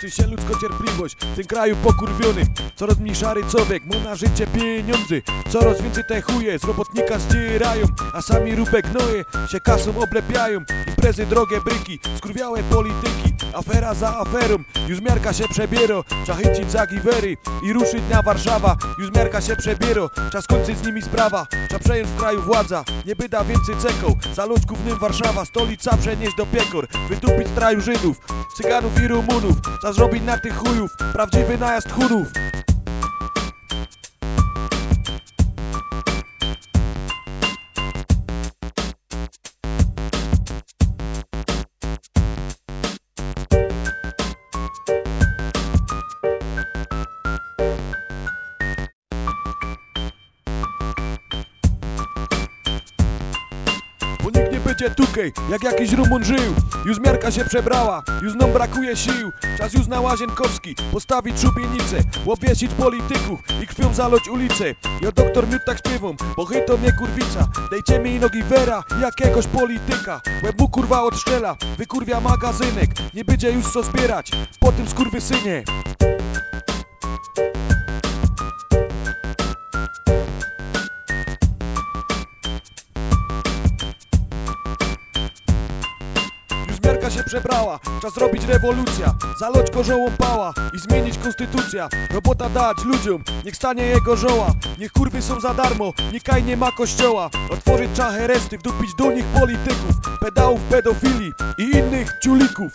Kończy się ludzko cierpliwość w tym kraju pokurwionym Coraz mniej szary człowiek, mu na życie pieniądze Coraz więcej te chuje z robotnika zdzierają. A sami rupek gnoje się kasą oblepiają. Imprezy drogie bryki, skurwiałe polityki Afera za aferą, już miarka się przebiero Trzeba za giwery i ruszyć na Warszawa. Już miarka się przebiero, czas kończyć z nimi sprawa. Trzeba przejąć w kraju władza, nie byda więcej ceką Za ludków w nim Warszawa, stolica przenieść do piekor. Wytupić z kraju Żydów, Cyganów i Rumunów Trzeba zrobić na tych chujów, prawdziwy najazd chunów Bo nikt nie będzie tukej, jak jakiś Rumun żył. Już miarka się przebrała, już nam brakuje sił. Czas już na Łazienkowski postawić szubienicę Łowiesić polityków i krwią zaloć ulicę Ja doktor Miód tak śpiewam, bo chyto mnie kurwica. Dejcie mi nogi wera, jakiegoś polityka. Łebu kurwa odszczela, wykurwia magazynek. Nie będzie już co zbierać, po tym skurwysynie Miarka się przebrała, czas zrobić rewolucja. Zaloć korzołą pała i zmienić konstytucja. Robota dać ludziom, niech stanie jego żoła. Niech kurwy są za darmo, niech nie ma kościoła. Otworzyć czacheresty, wdupić do nich polityków Pedałów, pedofili i innych ciulików